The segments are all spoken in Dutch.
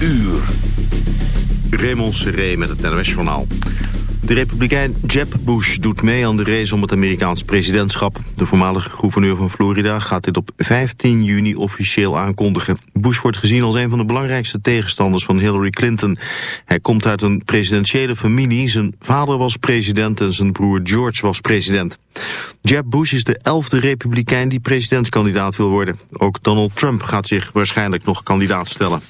uur. Raymond Seré met het NOS-journaal. De republikein Jeb Bush doet mee aan de race om het Amerikaans presidentschap. De voormalige gouverneur van Florida gaat dit op 15 juni officieel aankondigen. Bush wordt gezien als een van de belangrijkste tegenstanders van Hillary Clinton. Hij komt uit een presidentiële familie. Zijn vader was president en zijn broer George was president. Jeb Bush is de elfde republikein die presidentskandidaat wil worden. Ook Donald Trump gaat zich waarschijnlijk nog kandidaat stellen.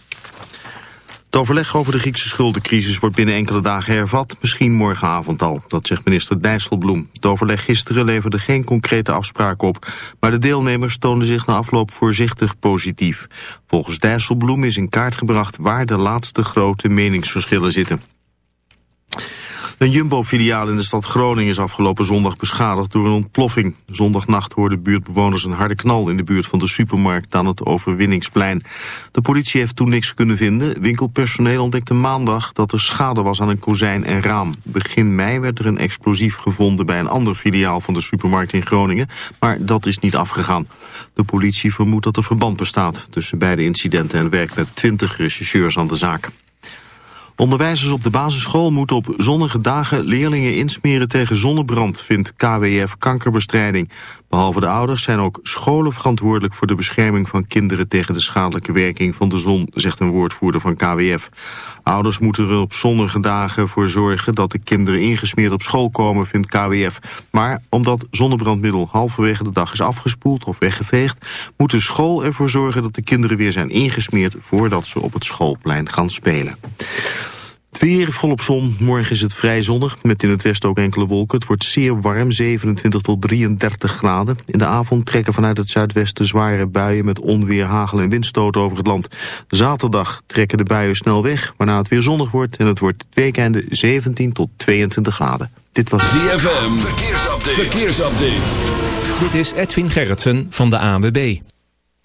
Het overleg over de Griekse schuldencrisis wordt binnen enkele dagen hervat, misschien morgenavond al. Dat zegt minister Dijsselbloem. Het overleg gisteren leverde geen concrete afspraken op, maar de deelnemers toonden zich na afloop voorzichtig positief. Volgens Dijsselbloem is in kaart gebracht waar de laatste grote meningsverschillen zitten. Een Jumbo-filiaal in de stad Groningen is afgelopen zondag beschadigd door een ontploffing. Zondagnacht hoorden buurtbewoners een harde knal in de buurt van de supermarkt aan het Overwinningsplein. De politie heeft toen niks kunnen vinden. Winkelpersoneel ontdekte maandag dat er schade was aan een kozijn en raam. Begin mei werd er een explosief gevonden bij een ander filiaal van de supermarkt in Groningen, maar dat is niet afgegaan. De politie vermoedt dat er verband bestaat tussen beide incidenten en werkt met 20 rechercheurs aan de zaak. Onderwijzers op de basisschool moeten op zonnige dagen leerlingen insmeren tegen zonnebrand, vindt KWF Kankerbestrijding. Behalve de ouders zijn ook scholen verantwoordelijk voor de bescherming van kinderen tegen de schadelijke werking van de zon, zegt een woordvoerder van KWF. Ouders moeten er op zonnige dagen voor zorgen dat de kinderen ingesmeerd op school komen, vindt KWF. Maar omdat zonnebrandmiddel halverwege de dag is afgespoeld of weggeveegd, moet de school ervoor zorgen dat de kinderen weer zijn ingesmeerd voordat ze op het schoolplein gaan spelen. Het weer volop zon. Morgen is het vrij zonnig, met in het westen ook enkele wolken. Het wordt zeer warm, 27 tot 33 graden. In de avond trekken vanuit het zuidwesten zware buien... met onweer, hagel en windstoten over het land. Zaterdag trekken de buien snel weg, waarna het weer zonnig wordt... en het wordt het weekende 17 tot 22 graden. Dit was ZFM, verkeersupdate. verkeersupdate. Dit is Edwin Gerritsen van de ANWB.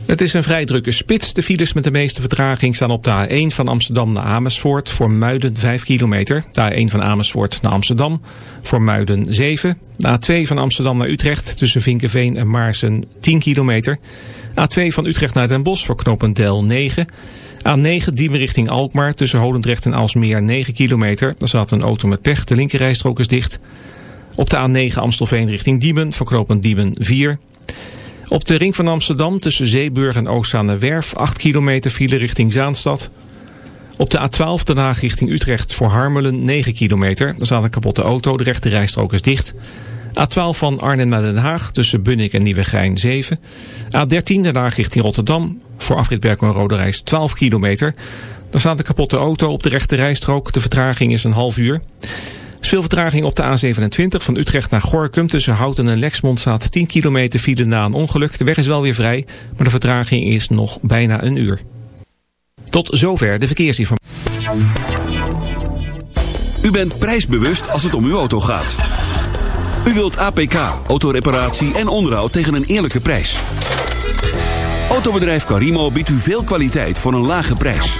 Het is een vrij drukke spits. De files met de meeste vertraging staan op de A1 van Amsterdam naar Amersfoort. Voor Muiden 5 kilometer. De A1 van Amersfoort naar Amsterdam. Voor Muiden 7. De A2 van Amsterdam naar Utrecht. Tussen Vinkenveen en Maarsen 10 kilometer. A2 van Utrecht naar Den Bosch voor Knopendel 9. A9 Diemen richting Alkmaar. Tussen Holendrecht en Alsmeer 9 kilometer. Daar zat een auto met pech. De linkerrijstrook is dicht. Op de A9 Amstelveen richting Diemen. Voor Knopend Diemen 4. Op de ring van Amsterdam tussen Zeeburg en Werf 8 kilometer file richting Zaanstad. Op de A12 Den Haag richting Utrecht voor Harmelen 9 kilometer. Er staat een kapotte auto, de rechte rijstrook is dicht. A12 van Arnhem naar Den Haag tussen Bunnik en Nieuwegein 7. A13 Den Haag richting Rotterdam voor afrit en Rode Reis 12 kilometer. Daar staat een kapotte auto op de rechte rijstrook. De vertraging is een half uur veel vertraging op de A27 van Utrecht naar Gorkum. Tussen Houten en Lexmond staat 10 kilometer file na een ongeluk. De weg is wel weer vrij, maar de vertraging is nog bijna een uur. Tot zover de verkeersinformatie. U bent prijsbewust als het om uw auto gaat. U wilt APK, autoreparatie en onderhoud tegen een eerlijke prijs. Autobedrijf Carimo biedt u veel kwaliteit voor een lage prijs.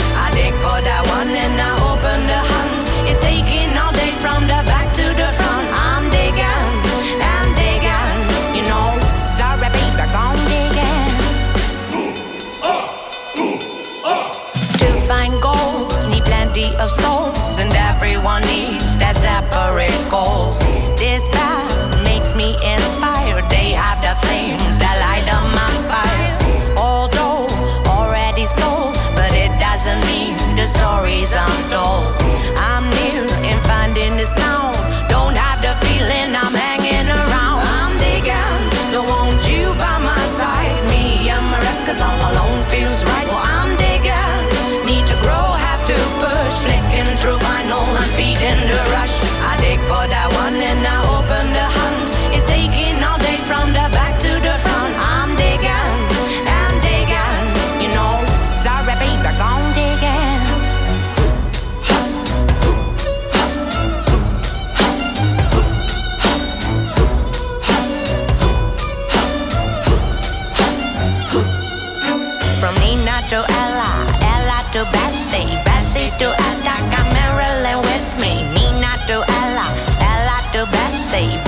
for that one and I open the hunt. It's taking all day from the back to the front. I'm digging, I'm digging, you know. Sorry, baby, I'm digging. Ooh, uh, ooh, uh. To find gold, need plenty of souls, and everyone needs that separate gold. say, you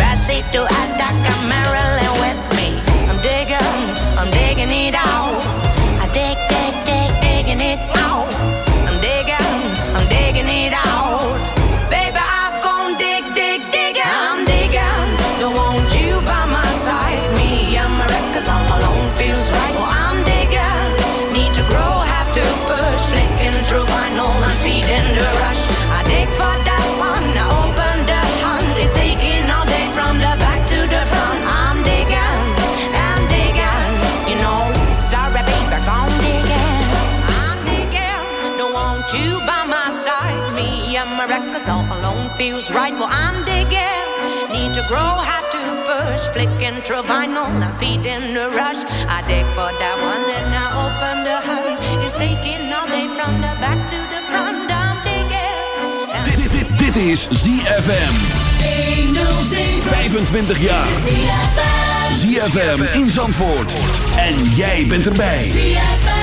right where I'm digging. Need to grow, have to push. Flicking through vinyl, I'm feeding the rush. I dig for that one, then I open the hood. It's taking all day from the back to the front. I'm digging. Dit, dit, dit is ZFM. 25 jaar. ZFM in Zandvoort. En jij bent erbij. ZFM.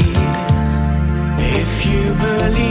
early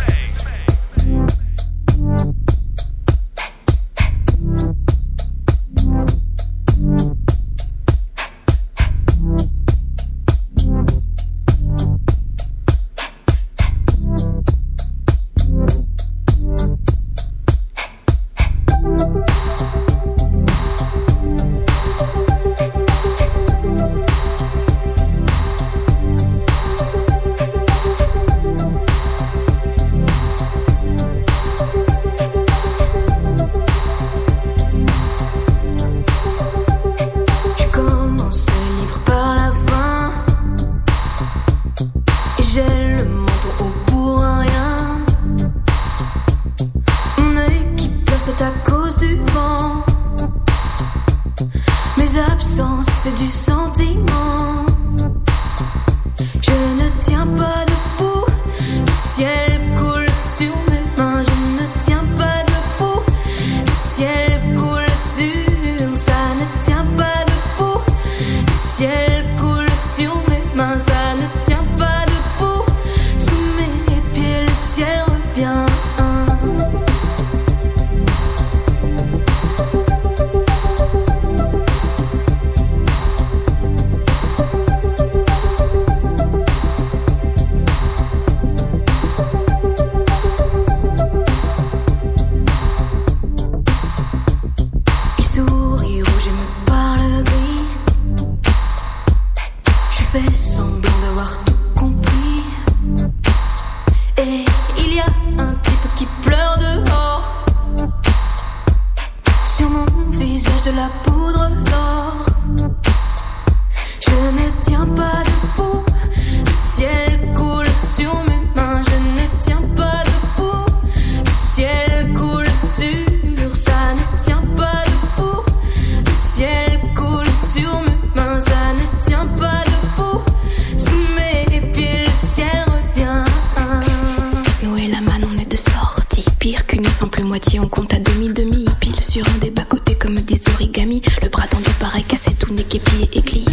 simple moitié, on compte à demi-demi. Pile sur un des bas-côtés comme des origamis. Le bras tendu paraît cassé, tout n'est qu'épié et éclié.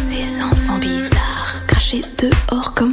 Ces enfants bizarres, crachés dehors comme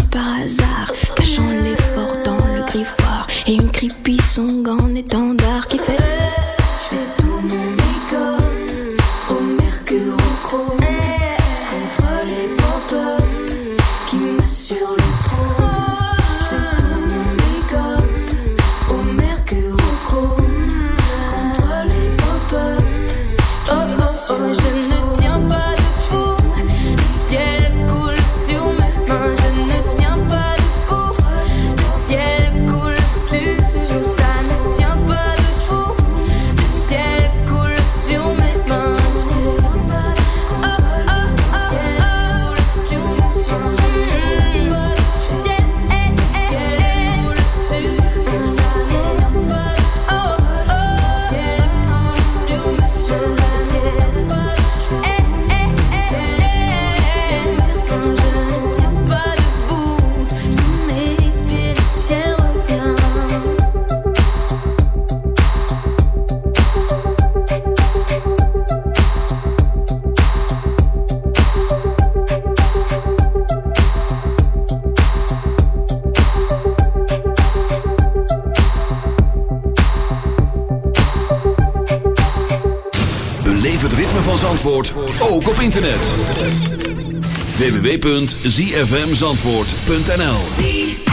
zfmzandvoort.nl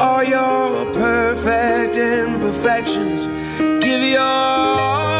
all your perfect imperfections. Give your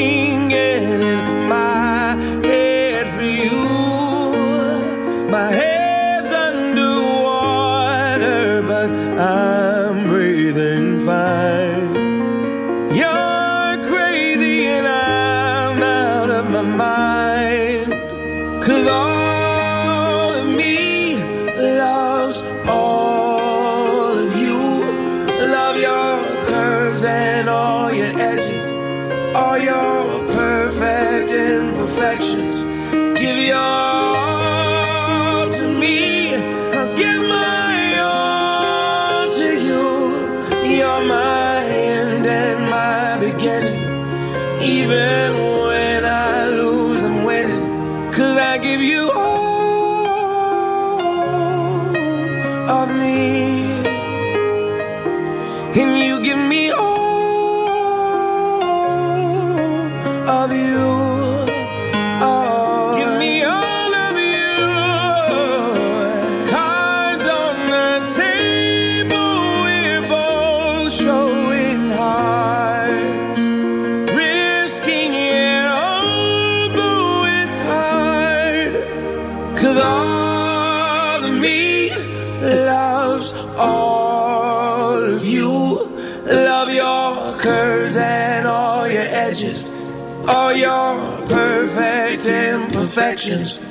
Connections.